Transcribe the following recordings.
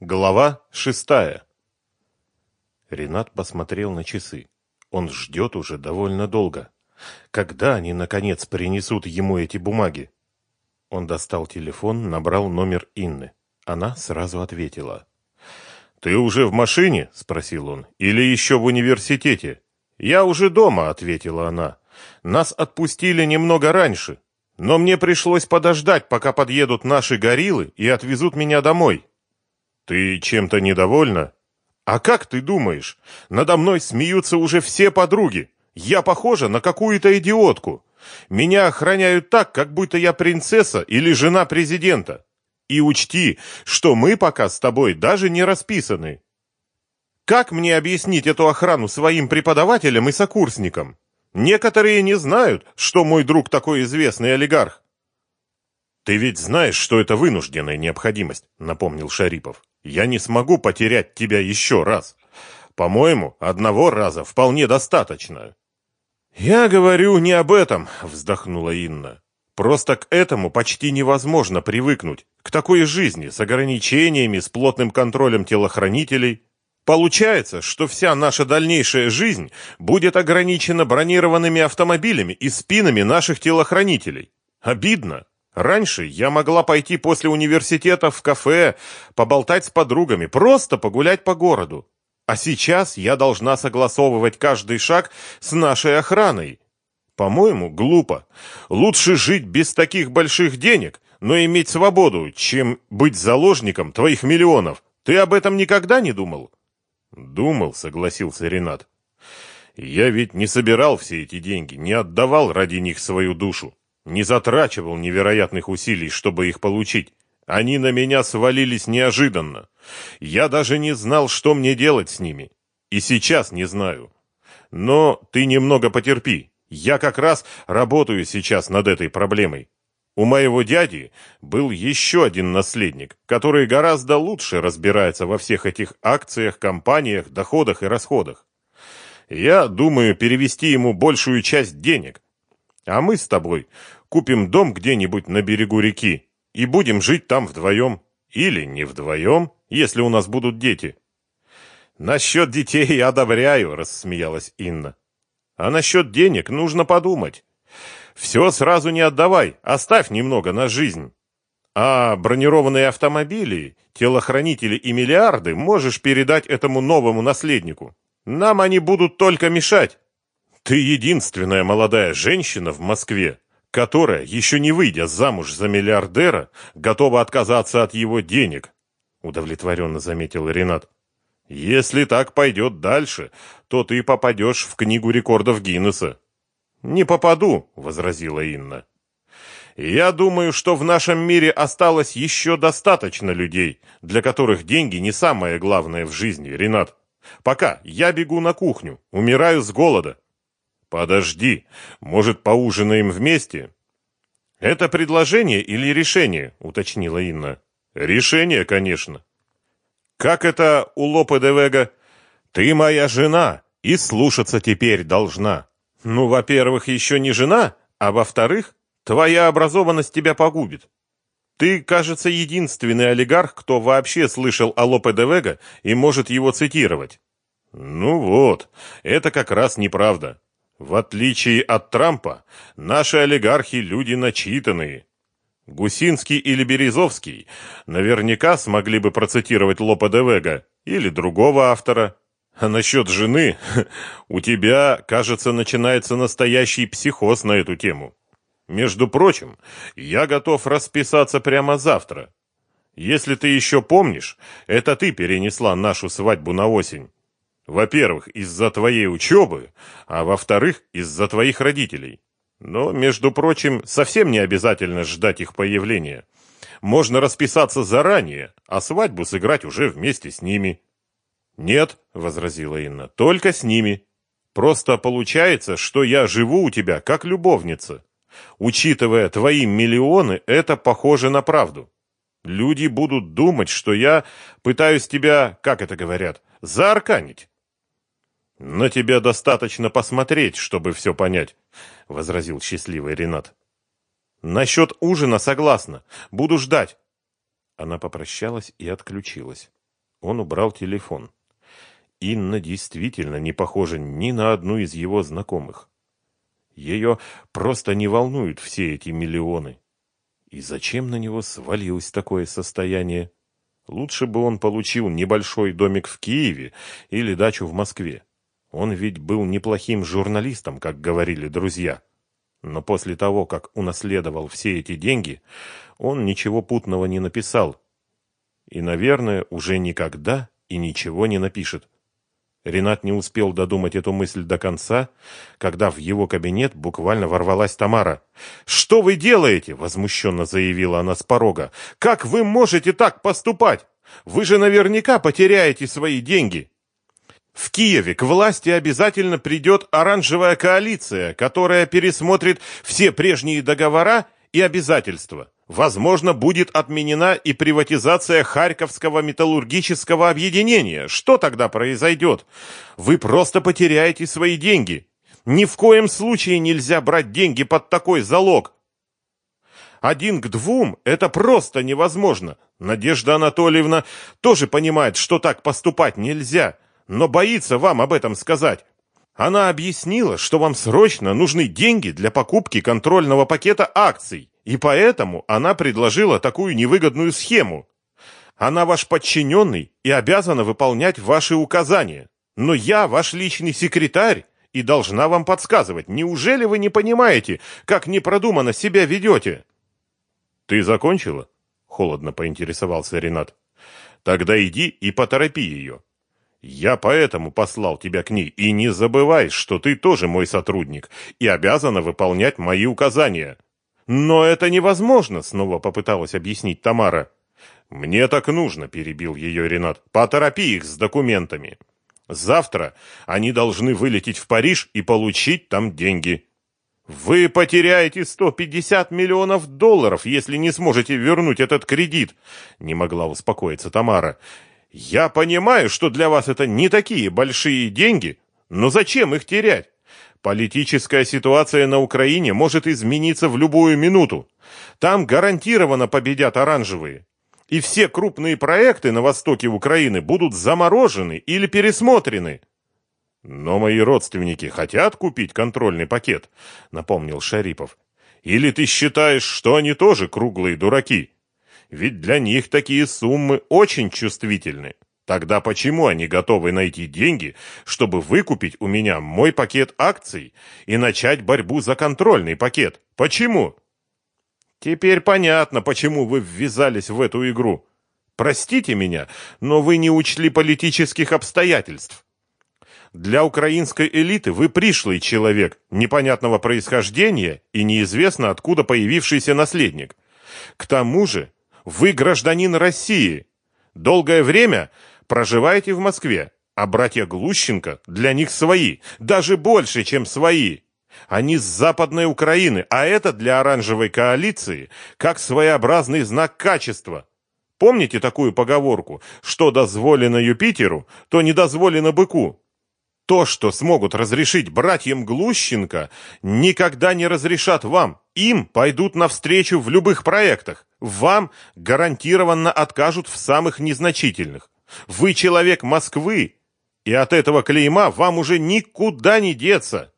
Глава шестая. Ренат посмотрел на часы. Он ждет уже довольно долго. Когда они, наконец, принесут ему эти бумаги? Он достал телефон, набрал номер Инны. Она сразу ответила. «Ты уже в машине?» – спросил он. «Или еще в университете?» «Я уже дома», – ответила она. «Нас отпустили немного раньше, но мне пришлось подождать, пока подъедут наши гориллы и отвезут меня домой». «Ты чем-то недовольна?» «А как ты думаешь? Надо мной смеются уже все подруги. Я похожа на какую-то идиотку. Меня охраняют так, как будто я принцесса или жена президента. И учти, что мы пока с тобой даже не расписаны. Как мне объяснить эту охрану своим преподавателям и сокурсникам? Некоторые не знают, что мой друг такой известный олигарх. Ты ведь знаешь, что это вынужденная необходимость, напомнил Шарипов. Я не смогу потерять тебя еще раз. По-моему, одного раза вполне достаточно. Я говорю не об этом, вздохнула Инна. Просто к этому почти невозможно привыкнуть, к такой жизни с ограничениями, с плотным контролем телохранителей. Получается, что вся наша дальнейшая жизнь будет ограничена бронированными автомобилями и спинами наших телохранителей. Обидно. Раньше я могла пойти после университета в кафе, поболтать с подругами, просто погулять по городу. А сейчас я должна согласовывать каждый шаг с нашей охраной. По-моему, глупо. Лучше жить без таких больших денег, но иметь свободу, чем быть заложником твоих миллионов. Ты об этом никогда не думал? Думал, согласился Ренат. Я ведь не собирал все эти деньги, не отдавал ради них свою душу не затрачивал невероятных усилий, чтобы их получить. Они на меня свалились неожиданно. Я даже не знал, что мне делать с ними. И сейчас не знаю. Но ты немного потерпи. Я как раз работаю сейчас над этой проблемой. У моего дяди был еще один наследник, который гораздо лучше разбирается во всех этих акциях, компаниях, доходах и расходах. Я думаю перевести ему большую часть денег. А мы с тобой купим дом где-нибудь на берегу реки и будем жить там вдвоем. Или не вдвоем, если у нас будут дети. Насчет детей я одобряю, рассмеялась Инна. А насчет денег нужно подумать. Все сразу не отдавай, оставь немного на жизнь. А бронированные автомобили, телохранители и миллиарды можешь передать этому новому наследнику. Нам они будут только мешать. Ты единственная молодая женщина в Москве, которая, еще не выйдя замуж за миллиардера, готова отказаться от его денег, удовлетворенно заметил Ренат. Если так пойдет дальше, то ты попадешь в книгу рекордов Гиннесса. Не попаду, возразила Инна. Я думаю, что в нашем мире осталось еще достаточно людей, для которых деньги не самое главное в жизни, Ренат. Пока я бегу на кухню, умираю с голода. Подожди, может, поужинаем вместе? Это предложение или решение, уточнила Инна. Решение, конечно. Как это у Лопе де Вега? Ты моя жена и слушаться теперь должна. Ну, во-первых, еще не жена, а во-вторых, твоя образованность тебя погубит. Ты, кажется, единственный олигарх, кто вообще слышал о Лопе де Вега и может его цитировать. Ну вот, это как раз неправда. В отличие от Трампа, наши олигархи люди начитанные. Гусинский или Березовский наверняка смогли бы процитировать Лопе де Вега или другого автора. А насчет жены, у тебя, кажется, начинается настоящий психоз на эту тему. Между прочим, я готов расписаться прямо завтра. Если ты еще помнишь, это ты перенесла нашу свадьбу на осень. Во-первых, из-за твоей учебы, а во-вторых, из-за твоих родителей. Но, между прочим, совсем не обязательно ждать их появления. Можно расписаться заранее, а свадьбу сыграть уже вместе с ними. Нет, возразила Инна, только с ними. Просто получается, что я живу у тебя как любовница. Учитывая твои миллионы, это похоже на правду. Люди будут думать, что я пытаюсь тебя, как это говорят, заарканить. «На тебя достаточно посмотреть, чтобы все понять», — возразил счастливый Ренат. «Насчет ужина согласна. Буду ждать». Она попрощалась и отключилась. Он убрал телефон. Инна действительно не похожа ни на одну из его знакомых. Ее просто не волнуют все эти миллионы. И зачем на него свалилось такое состояние? Лучше бы он получил небольшой домик в Киеве или дачу в Москве. Он ведь был неплохим журналистом, как говорили друзья. Но после того, как унаследовал все эти деньги, он ничего путного не написал. И, наверное, уже никогда и ничего не напишет. Ренат не успел додумать эту мысль до конца, когда в его кабинет буквально ворвалась Тамара. «Что вы делаете?» — возмущенно заявила она с порога. «Как вы можете так поступать? Вы же наверняка потеряете свои деньги!» В Киеве к власти обязательно придет оранжевая коалиция, которая пересмотрит все прежние договора и обязательства. Возможно, будет отменена и приватизация Харьковского металлургического объединения. Что тогда произойдет? Вы просто потеряете свои деньги. Ни в коем случае нельзя брать деньги под такой залог. Один к двум – это просто невозможно. Надежда Анатольевна тоже понимает, что так поступать нельзя – но боится вам об этом сказать. Она объяснила, что вам срочно нужны деньги для покупки контрольного пакета акций, и поэтому она предложила такую невыгодную схему. Она ваш подчиненный и обязана выполнять ваши указания. Но я ваш личный секретарь и должна вам подсказывать. Неужели вы не понимаете, как непродуманно себя ведете? Ты закончила? Холодно поинтересовался Ренат. Тогда иди и поторопи ее. Я поэтому послал тебя к ней, и не забывай, что ты тоже мой сотрудник и обязана выполнять мои указания. Но это невозможно, снова попыталась объяснить Тамара. Мне так нужно, перебил ее Ренат. Поторопи их с документами. Завтра они должны вылететь в Париж и получить там деньги. Вы потеряете 150 миллионов долларов, если не сможете вернуть этот кредит, не могла успокоиться Тамара. Я понимаю, что для вас это не такие большие деньги, но зачем их терять? Политическая ситуация на Украине может измениться в любую минуту. Там гарантированно победят оранжевые. И все крупные проекты на востоке Украины будут заморожены или пересмотрены. Но мои родственники хотят купить контрольный пакет, напомнил Шарипов. Или ты считаешь, что они тоже круглые дураки? Ведь для них такие суммы очень чувствительны. Тогда почему они готовы найти деньги, чтобы выкупить у меня мой пакет акций и начать борьбу за контрольный пакет? Почему? Теперь понятно, почему вы ввязались в эту игру. Простите меня, но вы не учли политических обстоятельств. Для украинской элиты вы пришлый человек, непонятного происхождения и неизвестно откуда появившийся наследник. К тому же вы гражданин России. Долгое время проживаете в Москве, а братья Глущенко для них свои, даже больше, чем свои. Они с Западной Украины, а это для оранжевой коалиции как своеобразный знак качества. Помните такую поговорку, что дозволено Юпитеру, то не дозволено быку? То, что смогут разрешить братьям Глущенко, никогда не разрешат вам. Им пойдут навстречу в любых проектах. Вам гарантированно откажут в самых незначительных. Вы человек Москвы, и от этого клейма вам уже никуда не деться.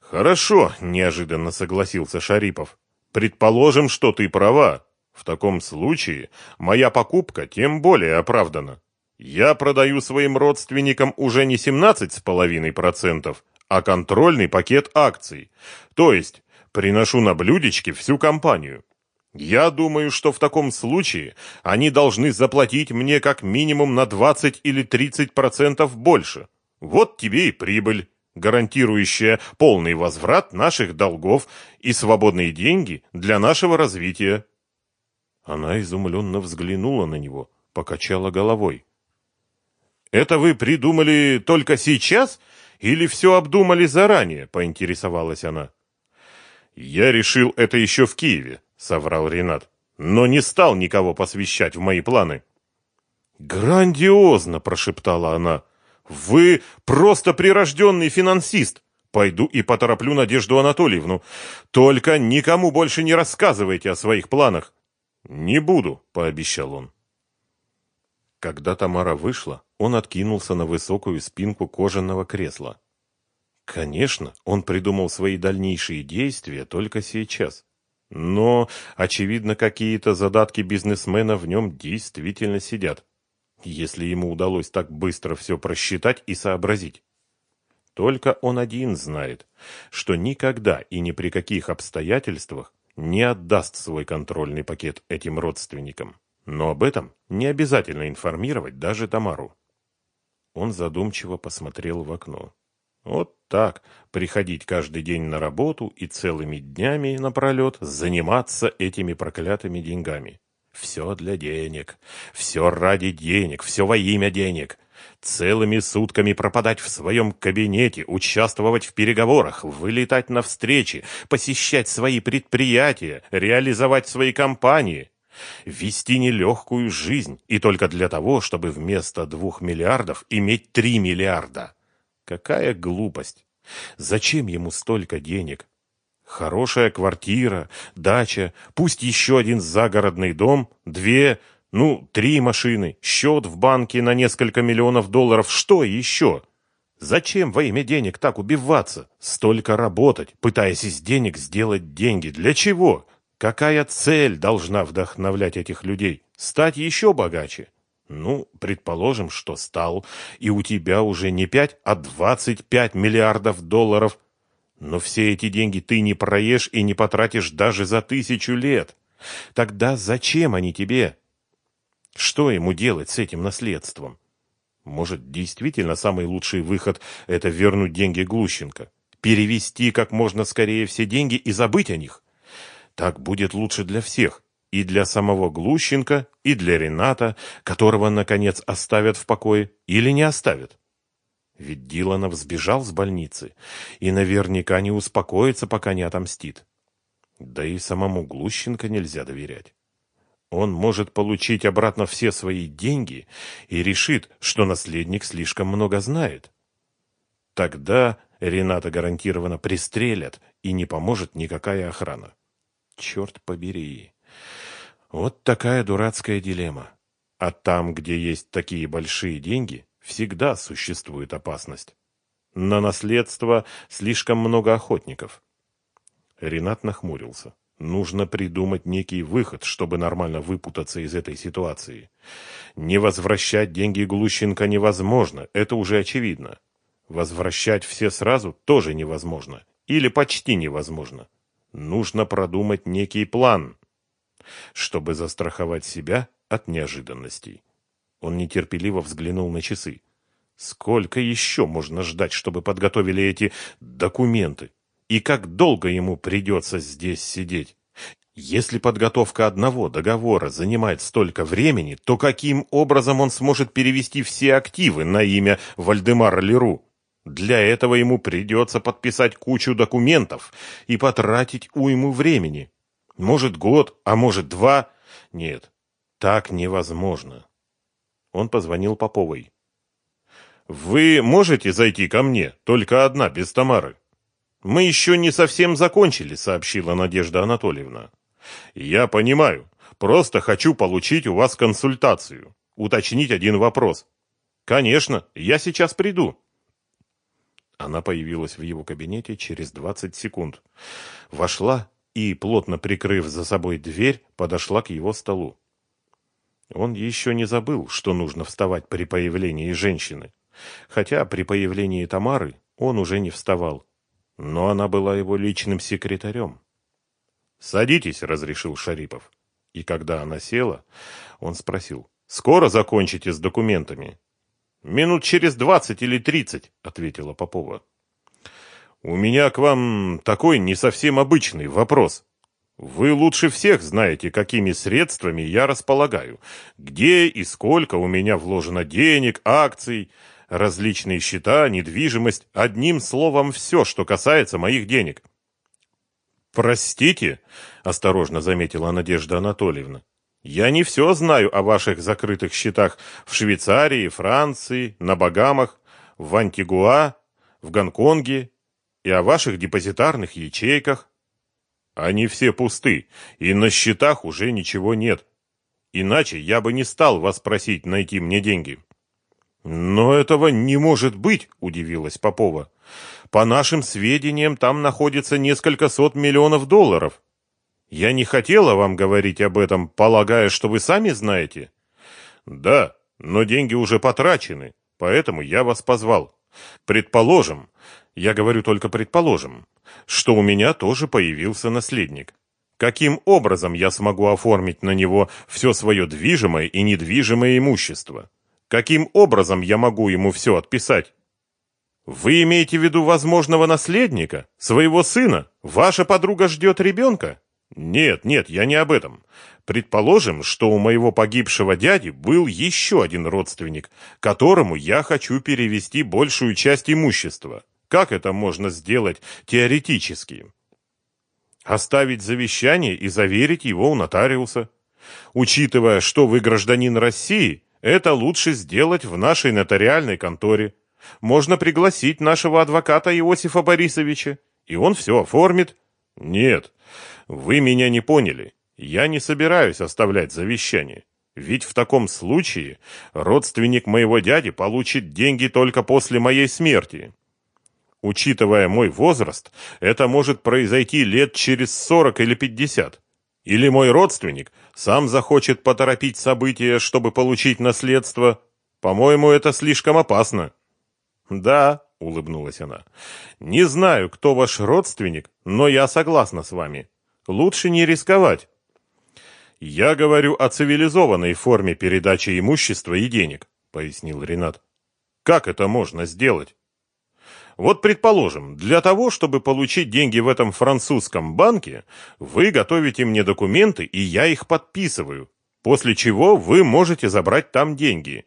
Хорошо, неожиданно согласился Шарипов. Предположим, что ты права. В таком случае моя покупка тем более оправдана. Я продаю своим родственникам уже не 17,5%, а контрольный пакет акций. То есть приношу на блюдечке всю компанию. Я думаю, что в таком случае они должны заплатить мне как минимум на 20 или 30% больше. Вот тебе и прибыль, гарантирующая полный возврат наших долгов и свободные деньги для нашего развития. Она изумленно взглянула на него, покачала головой. Это вы придумали только сейчас или все обдумали заранее, поинтересовалась она. Я решил это еще в Киеве, соврал Ренат, но не стал никого посвящать в мои планы. Грандиозно, прошептала она. Вы просто прирожденный финансист. Пойду и потороплю Надежду Анатольевну. Только никому больше не рассказывайте о своих планах. Не буду, пообещал он. Когда Тамара вышла, он откинулся на высокую спинку кожаного кресла. Конечно, он придумал свои дальнейшие действия только сейчас. Но, очевидно, какие-то задатки бизнесмена в нем действительно сидят, если ему удалось так быстро все просчитать и сообразить. Только он один знает, что никогда и ни при каких обстоятельствах не отдаст свой контрольный пакет этим родственникам. Но об этом не обязательно информировать даже Тамару. Он задумчиво посмотрел в окно. Вот так, приходить каждый день на работу и целыми днями напролет заниматься этими проклятыми деньгами. Все для денег, все ради денег, все во имя денег. Целыми сутками пропадать в своем кабинете, участвовать в переговорах, вылетать на встречи, посещать свои предприятия, реализовать свои компании. Вести нелегкую жизнь, и только для того, чтобы вместо двух миллиардов иметь три миллиарда. Какая глупость! Зачем ему столько денег? Хорошая квартира, дача, пусть еще один загородный дом, две, ну, три машины, счет в банке на несколько миллионов долларов. Что еще? Зачем во имя денег так убиваться? Столько работать, пытаясь из денег сделать деньги. Для чего? Какая цель должна вдохновлять этих людей? Стать еще богаче? Ну, предположим, что стал, и у тебя уже не пять, а двадцать пять миллиардов долларов. Но все эти деньги ты не проешь и не потратишь даже за тысячу лет. Тогда зачем они тебе? Что ему делать с этим наследством? Может, действительно самый лучший выход – это вернуть деньги Глущенко? Перевести как можно скорее все деньги и забыть о них? Так будет лучше для всех. И для самого Глущенко, и для Рената, которого, наконец, оставят в покое или не оставят. Ведь Диланов сбежал с больницы и наверняка не успокоится, пока не отомстит. Да и самому Глущенко нельзя доверять. Он может получить обратно все свои деньги и решит, что наследник слишком много знает. Тогда Рената гарантированно пристрелят, и не поможет никакая охрана. Черт побери. Вот такая дурацкая дилемма. А там, где есть такие большие деньги, всегда существует опасность. На наследство слишком много охотников. Ренат нахмурился. Нужно придумать некий выход, чтобы нормально выпутаться из этой ситуации. Не возвращать деньги Глущенко невозможно, это уже очевидно. Возвращать все сразу тоже невозможно. Или почти невозможно. Нужно продумать некий план, чтобы застраховать себя от неожиданностей. Он нетерпеливо взглянул на часы. Сколько еще можно ждать, чтобы подготовили эти документы? И как долго ему придется здесь сидеть? Если подготовка одного договора занимает столько времени, то каким образом он сможет перевести все активы на имя Вальдемара Леру? Для этого ему придется подписать кучу документов и потратить уйму времени. Может, год, а может, два. Нет, так невозможно. Он позвонил Поповой. «Вы можете зайти ко мне? Только одна, без Тамары». «Мы еще не совсем закончили», — сообщила Надежда Анатольевна. «Я понимаю. Просто хочу получить у вас консультацию. Уточнить один вопрос». «Конечно, я сейчас приду». Она появилась в его кабинете через двадцать секунд. Вошла и, плотно прикрыв за собой дверь, подошла к его столу. Он еще не забыл, что нужно вставать при появлении женщины. Хотя при появлении Тамары он уже не вставал но она была его личным секретарем. «Садитесь», — разрешил Шарипов. И когда она села, он спросил, «Скоро закончите с документами?» «Минут через двадцать или тридцать», — ответила Попова. «У меня к вам такой не совсем обычный вопрос. Вы лучше всех знаете, какими средствами я располагаю, где и сколько у меня вложено денег, акций, различные счета, недвижимость, одним словом, все, что касается моих денег. «Простите», — осторожно заметила Надежда Анатольевна, «я не все знаю о ваших закрытых счетах в Швейцарии, Франции, на Багамах, в Антигуа, в Гонконге и о ваших депозитарных ячейках. Они все пусты, и на счетах уже ничего нет. Иначе я бы не стал вас просить найти мне деньги. Но этого не может быть, удивилась Попова. По нашим сведениям, там находится несколько сот миллионов долларов. Я не хотела вам говорить об этом, полагая, что вы сами знаете. Да, но деньги уже потрачены, поэтому я вас позвал. Предположим, я говорю только предположим, что у меня тоже появился наследник. Каким образом я смогу оформить на него все свое движимое и недвижимое имущество? Каким образом я могу ему все отписать? Вы имеете в виду возможного наследника, своего сына? Ваша подруга ждет ребенка? Нет, нет, я не об этом. Предположим, что у моего погибшего дяди был еще один родственник, которому я хочу перевести большую часть имущества. Как это можно сделать теоретически? Оставить завещание и заверить его у нотариуса. Учитывая, что вы гражданин России, это лучше сделать в нашей нотариальной конторе. Можно пригласить нашего адвоката Иосифа Борисовича, и он все оформит. Нет, вы меня не поняли. Я не собираюсь оставлять завещание. Ведь в таком случае родственник моего дяди получит деньги только после моей смерти. Учитывая мой возраст, это может произойти лет через 40 или 50. Или мой родственник сам захочет поторопить события, чтобы получить наследство. По-моему, это слишком опасно. Да, улыбнулась она. Не знаю, кто ваш родственник, но я согласна с вами. Лучше не рисковать. Я говорю о цивилизованной форме передачи имущества и денег, пояснил Ренат. Как это можно сделать? Вот предположим, для того, чтобы получить деньги в этом французском банке, вы готовите мне документы, и я их подписываю, после чего вы можете забрать там деньги.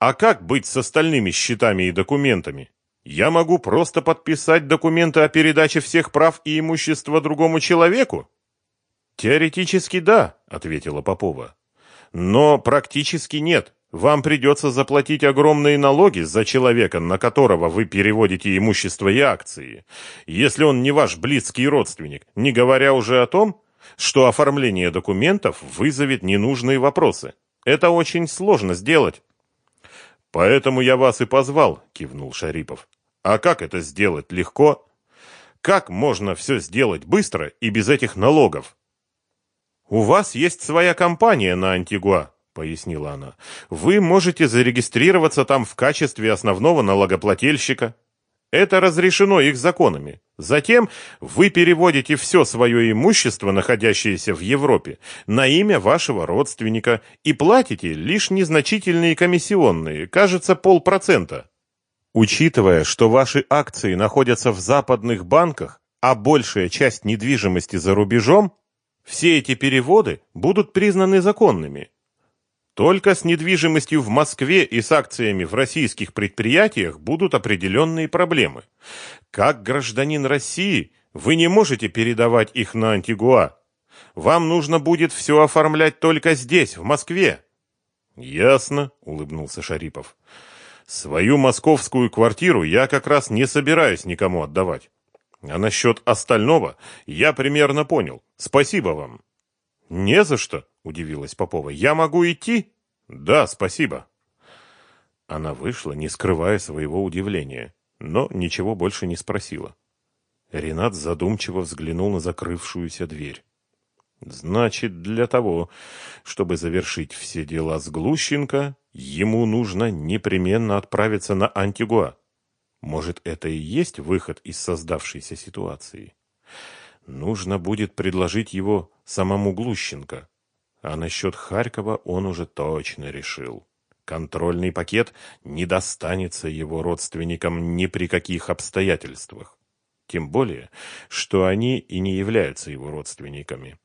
А как быть с остальными счетами и документами? Я могу просто подписать документы о передаче всех прав и имущества другому человеку? Теоретически да, ответила Попова. Но практически нет. Вам придется заплатить огромные налоги за человека, на которого вы переводите имущество и акции, если он не ваш близкий родственник, не говоря уже о том, что оформление документов вызовет ненужные вопросы. Это очень сложно сделать. Поэтому я вас и позвал, кивнул Шарипов. А как это сделать легко? Как можно все сделать быстро и без этих налогов? У вас есть своя компания на Антигуа, пояснила она. Вы можете зарегистрироваться там в качестве основного налогоплательщика. Это разрешено их законами. Затем вы переводите все свое имущество, находящееся в Европе, на имя вашего родственника и платите лишь незначительные комиссионные, кажется, полпроцента. Учитывая, что ваши акции находятся в западных банках, а большая часть недвижимости за рубежом, все эти переводы будут признаны законными. Только с недвижимостью в Москве и с акциями в российских предприятиях будут определенные проблемы. Как гражданин России вы не можете передавать их на Антигуа. Вам нужно будет все оформлять только здесь, в Москве. Ясно, улыбнулся Шарипов. Свою московскую квартиру я как раз не собираюсь никому отдавать. А насчет остального я примерно понял. Спасибо вам. Не за что, удивилась Попова. Я могу идти? Да, спасибо. Она вышла, не скрывая своего удивления, но ничего больше не спросила. Ренат задумчиво взглянул на закрывшуюся дверь. Значит, для того, чтобы завершить все дела с Глущенко, ему нужно непременно отправиться на Антигуа. Может, это и есть выход из создавшейся ситуации? Нужно будет предложить его самому Глущенко. А насчет Харькова он уже точно решил. Контрольный пакет не достанется его родственникам ни при каких обстоятельствах. Тем более, что они и не являются его родственниками.